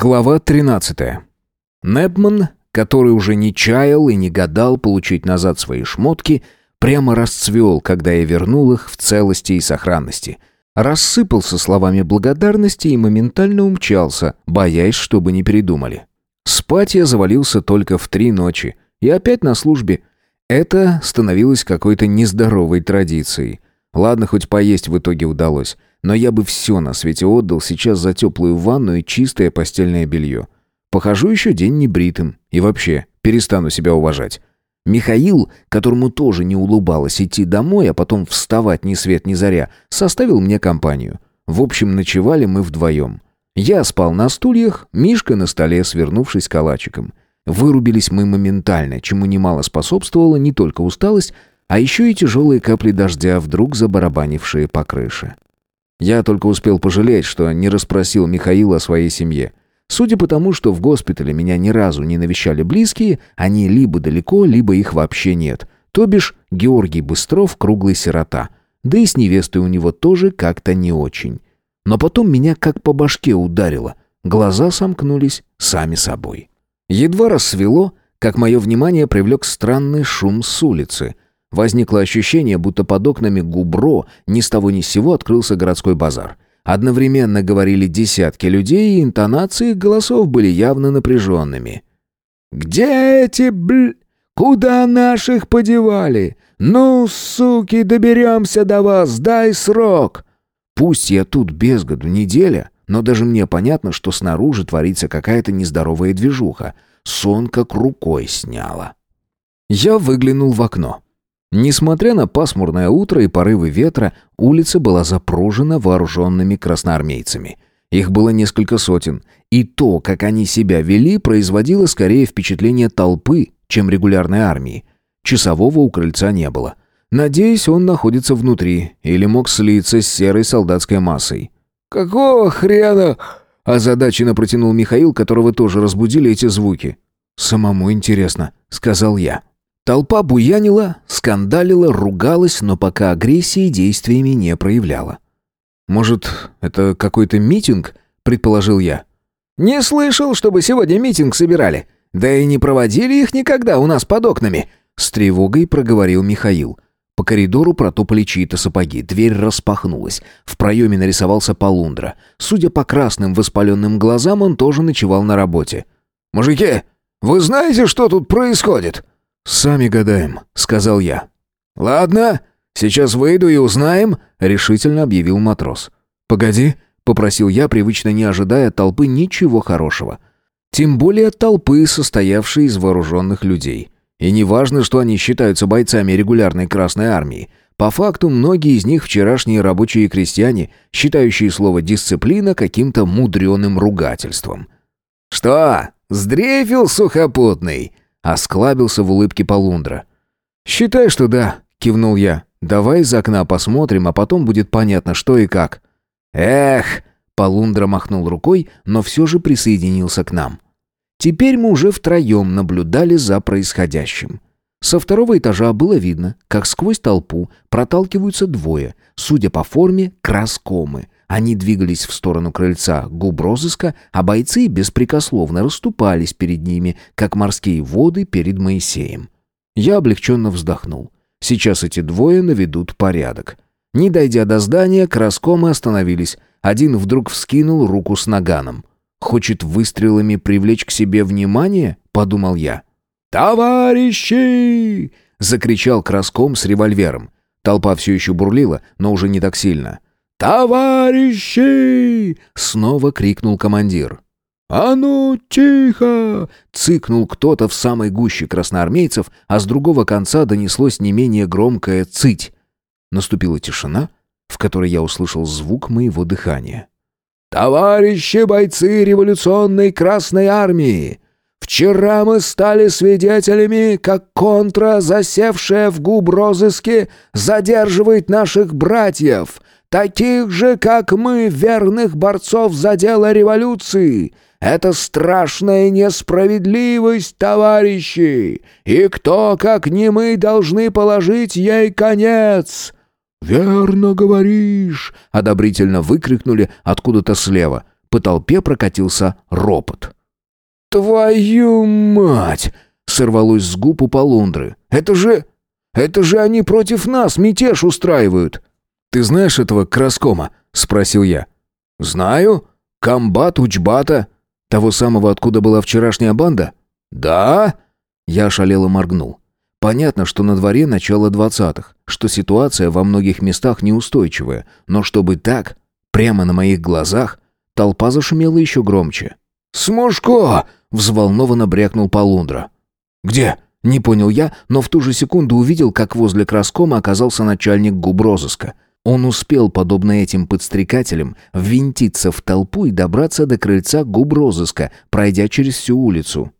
Глава 13. Непман, который уже не чаял и не гадал получить назад свои шмотки, прямо расцвел, когда я вернул их в целости и сохранности. Рассыпался словами благодарности и моментально умчался, боясь, чтобы не передумали. Спать я завалился только в три ночи. И опять на службе. Это становилось какой-то нездоровой традицией. Ладно, хоть поесть в итоге удалось. Но я бы все на свете отдал сейчас за теплую ванну и чистое постельное белье. Похожу еще день небритым. И вообще, перестану себя уважать. Михаил, которому тоже не улыбалось идти домой, а потом вставать ни свет ни заря, составил мне компанию. В общем, ночевали мы вдвоем. Я спал на стульях, Мишка на столе, свернувшись калачиком. Вырубились мы моментально, чему немало способствовала не только усталость, а еще и тяжелые капли дождя, вдруг забарабанившие по крыше. Я только успел пожалеть, что не расспросил Михаила о своей семье. Судя по тому, что в госпитале меня ни разу не навещали близкие, они либо далеко, либо их вообще нет. То бишь Георгий Быстров круглый сирота. Да и с невестой у него тоже как-то не очень. Но потом меня как по башке ударило. Глаза сомкнулись сами собой. Едва рассвело, как мое внимание привлек странный шум с улицы — Возникло ощущение, будто под окнами Губро ни с того ни с сего открылся городской базар. Одновременно говорили десятки людей, и интонации голосов были явно напряженными. «Где эти бл... Куда наших подевали? Ну, суки, доберемся до вас, дай срок!» Пусть я тут без году неделя, но даже мне понятно, что снаружи творится какая-то нездоровая движуха. Сон как рукой сняла. Я выглянул в окно. Несмотря на пасмурное утро и порывы ветра, улица была запружена вооруженными красноармейцами. Их было несколько сотен, и то, как они себя вели, производило скорее впечатление толпы, чем регулярной армии. Часового у крыльца не было. Надеюсь, он находится внутри или мог слиться с серой солдатской массой. «Какого хрена?» – озадаченно протянул Михаил, которого тоже разбудили эти звуки. «Самому интересно», – сказал я. Толпа буянила, скандалила, ругалась, но пока агрессии действиями не проявляла. «Может, это какой-то митинг?» — предположил я. «Не слышал, чтобы сегодня митинг собирали. Да и не проводили их никогда у нас под окнами», — с тревогой проговорил Михаил. По коридору протопали чьи-то сапоги. Дверь распахнулась. В проеме нарисовался Полундра. Судя по красным воспаленным глазам, он тоже ночевал на работе. «Мужики, вы знаете, что тут происходит?» «Сами гадаем», — сказал я. «Ладно, сейчас выйду и узнаем», — решительно объявил матрос. «Погоди», — попросил я, привычно не ожидая от толпы ничего хорошего. Тем более толпы, состоявшей из вооруженных людей. И не важно, что они считаются бойцами регулярной Красной Армии. По факту, многие из них вчерашние рабочие и крестьяне, считающие слово «дисциплина» каким-то мудреным ругательством. «Что, сдрефил сухопутный?» Осклабился в улыбке Полундра. «Считай, что да», — кивнул я. «Давай из окна посмотрим, а потом будет понятно, что и как». «Эх!» — Полундра махнул рукой, но все же присоединился к нам. Теперь мы уже втроем наблюдали за происходящим. Со второго этажа было видно, как сквозь толпу проталкиваются двое, судя по форме, краскомы — они двигались в сторону крыльца губ розыска, а бойцы беспрекословно расступались перед ними, как морские воды перед Моисеем. Я облегченно вздохнул. Сейчас эти двое наведут порядок. Не дойдя до здания, краскомы остановились. Один вдруг вскинул руку с наганом. «Хочет выстрелами привлечь к себе внимание?» — подумал я. «Товарищи!» — закричал краском с револьвером. Толпа все еще бурлила, но уже не так сильно. «Товарищи!» — снова крикнул командир. «А ну, тихо!» — цыкнул кто-то в самой гуще красноармейцев, а с другого конца донеслось не менее громкое «цыть». Наступила тишина, в которой я услышал звук моего дыхания. «Товарищи бойцы революционной Красной Армии! Вчера мы стали свидетелями, как контра, засевшая в губ розыске, задерживает наших братьев, таких же, как мы, верных борцов за дело революции. Это страшная несправедливость, товарищи, и кто, как не мы, должны положить ей конец?» «Верно говоришь!» — одобрительно выкрикнули откуда-то слева. По толпе прокатился ропот. «Твою мать!» — сорвалось с губ у полундры. «Это же... это же они против нас мятеж устраивают!» «Ты знаешь этого Краскома?» — спросил я. «Знаю. Комбат Учбата. Того самого, откуда была вчерашняя банда?» «Да?» Я ошалело моргнул. Понятно, что на дворе начало двадцатых, что ситуация во многих местах неустойчивая, но чтобы так, прямо на моих глазах, толпа зашумела еще громче. «Смушко!» — взволнованно брякнул Полундра. «Где?» — не понял я, но в ту же секунду увидел, как возле краскома оказался начальник губрозыска. Он успел, подобно этим подстрекателям, ввинтиться в толпу и добраться до крыльца губрозыска, пройдя через всю улицу.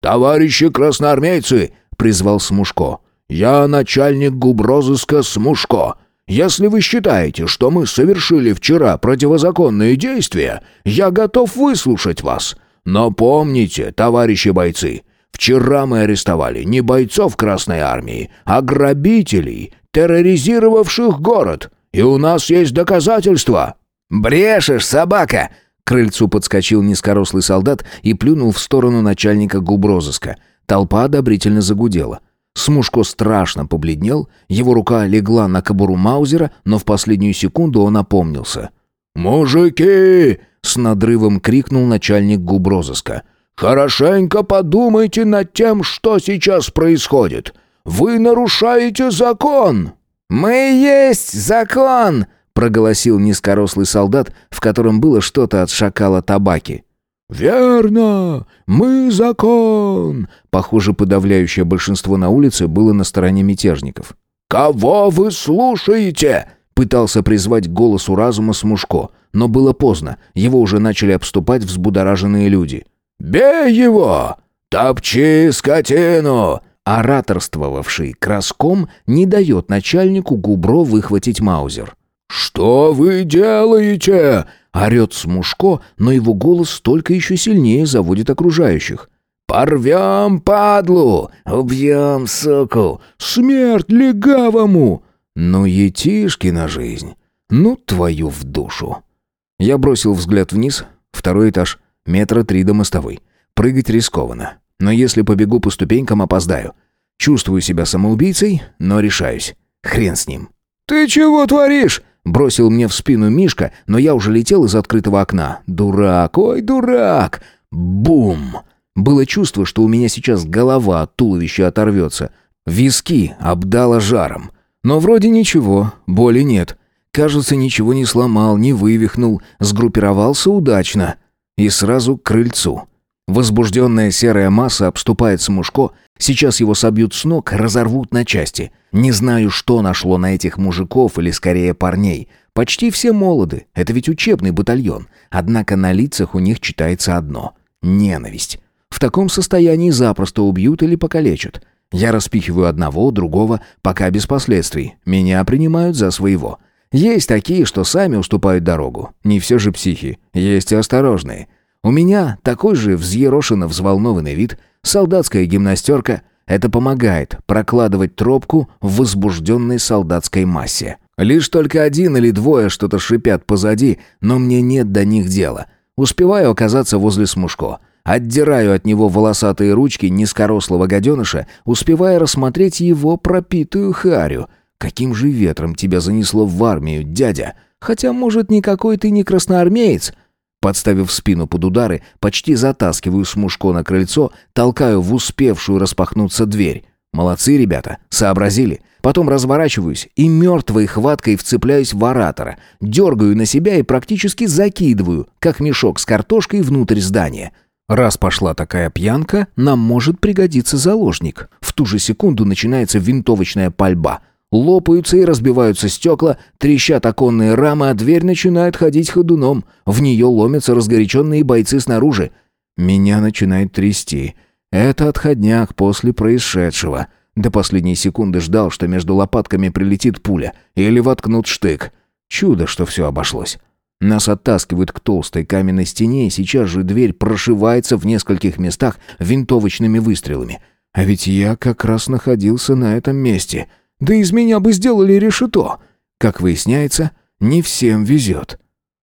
«Товарищи красноармейцы!» — призвал Смушко. «Я начальник губрозыска Смушко. Если вы считаете, что мы совершили вчера противозаконные действия, я готов выслушать вас. Но помните, товарищи бойцы, вчера мы арестовали не бойцов Красной Армии, а грабителей, терроризировавших город. И у нас есть доказательства». «Брешешь, собака!» К крыльцу подскочил низкорослый солдат и плюнул в сторону начальника губрозыска. Толпа одобрительно загудела. Смушко страшно побледнел, его рука легла на кобуру Маузера, но в последнюю секунду он опомнился. «Мужики!» — с надрывом крикнул начальник губрозыска. «Хорошенько подумайте над тем, что сейчас происходит. Вы нарушаете закон!» «Мы есть закон!» — проголосил низкорослый солдат, в котором было что-то от шакала табаки. «Верно! Мы закон!» Похоже, подавляющее большинство на улице было на стороне мятежников. «Кого вы слушаете?» Пытался призвать к голосу разума Смушко, но было поздно, его уже начали обступать взбудораженные люди. «Бей его! Топчи скотину!» Ораторствовавший краском не дает начальнику Губро выхватить маузер. «Что вы делаете?» — орет Смушко, но его голос только еще сильнее заводит окружающих. «Порвем падлу! Убьем суку! Смерть легавому!» «Ну, на жизнь! Ну, твою в душу!» Я бросил взгляд вниз, второй этаж, метра три до мостовой. Прыгать рискованно. Но если побегу по ступенькам, опоздаю. Чувствую себя самоубийцей, но решаюсь. Хрен с ним. «Ты чего творишь?» Бросил мне в спину Мишка, но я уже летел из открытого окна. «Дурак, ой, дурак!» Бум! Было чувство, что у меня сейчас голова от туловища оторвется. Виски обдало жаром. Но вроде ничего, боли нет. Кажется, ничего не сломал, не вывихнул, сгруппировался удачно. И сразу к крыльцу. Возбужденная серая масса обступает Смушко, сейчас его собьют с ног, разорвут на части. Не знаю, что нашло на этих мужиков или скорее парней. Почти все молоды, это ведь учебный батальон. Однако на лицах у них читается одно — ненависть. В таком состоянии запросто убьют или покалечат. Я распихиваю одного, другого, пока без последствий. Меня принимают за своего. Есть такие, что сами уступают дорогу. Не все же психи. Есть и осторожные. У меня такой же взъерошенно взволнованный вид, солдатская гимнастерка. Это помогает прокладывать тропку в возбужденной солдатской массе. Лишь только один или двое что-то шипят позади, но мне нет до них дела. Успеваю оказаться возле Смушко. Отдираю от него волосатые ручки низкорослого гаденыша, успевая рассмотреть его пропитую харю. Каким же ветром тебя занесло в армию, дядя? Хотя, может, никакой ты не красноармеец. Подставив спину под удары, почти затаскиваю смушко на крыльцо, толкаю в успевшую распахнуться дверь. Молодцы ребята, сообразили. Потом разворачиваюсь и мертвой хваткой вцепляюсь в оратора, дергаю на себя и практически закидываю, как мешок с картошкой внутрь здания. Раз пошла такая пьянка, нам может пригодиться заложник. В ту же секунду начинается винтовочная пальба. Лопаются и разбиваются стекла, трещат оконные рамы, а дверь начинает ходить ходуном. В нее ломятся разгоряченные бойцы снаружи. Меня начинает трясти. Это отходняк после происшедшего. До последней секунды ждал, что между лопатками прилетит пуля или воткнут штык. Чудо, что все обошлось. Нас оттаскивают к толстой каменной стене, и сейчас же дверь прошивается в нескольких местах винтовочными выстрелами. А ведь я как раз находился на этом месте — да из меня бы сделали решето. Как выясняется, не всем везет.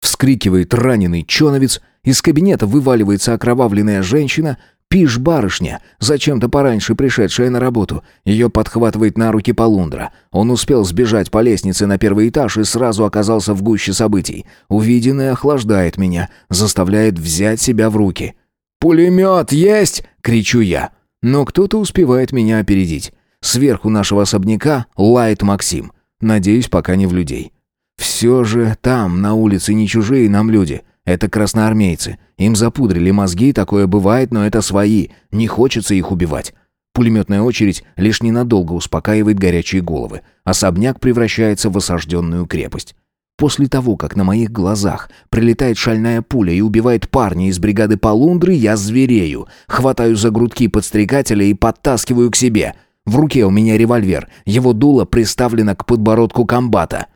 Вскрикивает раненый чоновец, из кабинета вываливается окровавленная женщина, Пиш барышня, зачем-то пораньше пришедшая на работу. Ее подхватывает на руки Полундра. Он успел сбежать по лестнице на первый этаж и сразу оказался в гуще событий. Увиденное охлаждает меня, заставляет взять себя в руки. «Пулемет есть!» — кричу я. Но кто-то успевает меня опередить. Сверху нашего особняка лает Максим. Надеюсь, пока не в людей. Все же там, на улице, не чужие нам люди. Это красноармейцы. Им запудрили мозги, такое бывает, но это свои. Не хочется их убивать. Пулеметная очередь лишь ненадолго успокаивает горячие головы. Особняк превращается в осажденную крепость. После того, как на моих глазах прилетает шальная пуля и убивает парня из бригады Полундры, я зверею. Хватаю за грудки подстрекателя и подтаскиваю к себе. В руке у меня револьвер. Его дуло приставлено к подбородку комбата.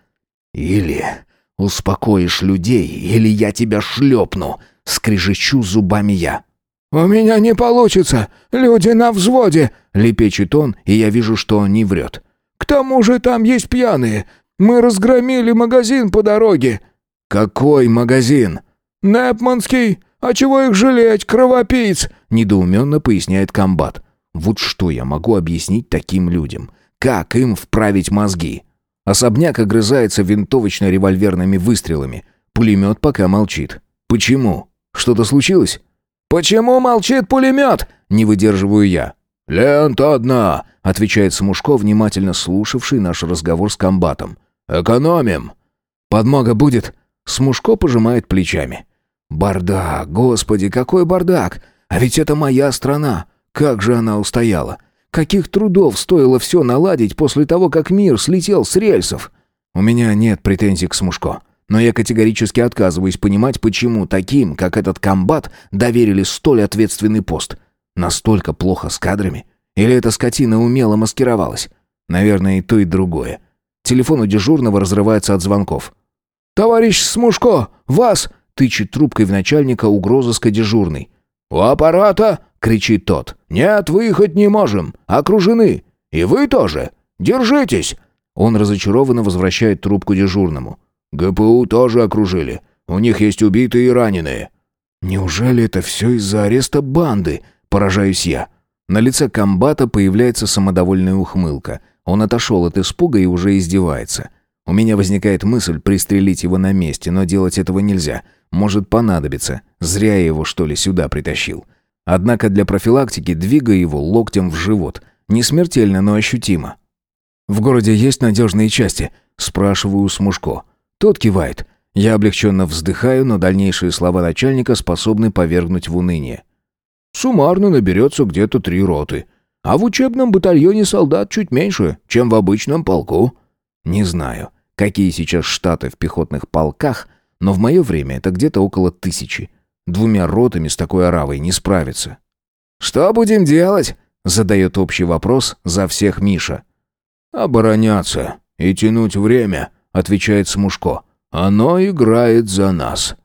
Или «Успокоишь людей, или я тебя шлепну!» — скрежещу зубами я. «У меня не получится! Люди на взводе!» — лепечет он, и я вижу, что он не врет. «К тому же там есть пьяные. Мы разгромили магазин по дороге». «Какой магазин?» «Непманский. А чего их жалеть, кровопийц?» — недоуменно поясняет комбат. «Вот что я могу объяснить таким людям? Как им вправить мозги?» Особняк огрызается винтовочно-револьверными выстрелами. Пулемет пока молчит. Почему? Что-то случилось? «Почему молчит пулемет?» Не выдерживаю я. «Лента одна», — отвечает Смушко, внимательно слушавший наш разговор с комбатом. «Экономим». «Подмога будет?» Смушко пожимает плечами. «Бардак, господи, какой бардак! А ведь это моя страна! Как же она устояла! Каких трудов стоило все наладить после того, как мир слетел с рельсов? У меня нет претензий к Смушко. Но я категорически отказываюсь понимать, почему таким, как этот комбат, доверили столь ответственный пост. Настолько плохо с кадрами? Или эта скотина умело маскировалась? Наверное, и то, и другое. Телефон у дежурного разрывается от звонков. «Товарищ Смушко, вас!» — тычет трубкой в начальника угрозыска дежурный. «У аппарата!» — кричит тот. «Нет, выехать не можем. Окружены. И вы тоже. Держитесь!» Он разочарованно возвращает трубку дежурному. «ГПУ тоже окружили. У них есть убитые и раненые». «Неужели это все из-за ареста банды?» – поражаюсь я. На лице комбата появляется самодовольная ухмылка. Он отошел от испуга и уже издевается. У меня возникает мысль пристрелить его на месте, но делать этого нельзя. Может понадобиться. Зря я его, что ли, сюда притащил. Однако для профилактики двигаю его локтем в живот. Не смертельно, но ощутимо. «В городе есть надежные части?» – спрашиваю с Мушко. Тот кивает. Я облегченно вздыхаю, но дальнейшие слова начальника способны повергнуть в уныние. «Суммарно наберется где-то три роты. А в учебном батальоне солдат чуть меньше, чем в обычном полку». «Не знаю, какие сейчас штаты в пехотных полках, но в мое время это где-то около тысячи. Двумя ротами с такой оравой не справиться. «Что будем делать?» — задает общий вопрос за всех Миша. «Обороняться и тянуть время», — отвечает Смушко. «Оно играет за нас».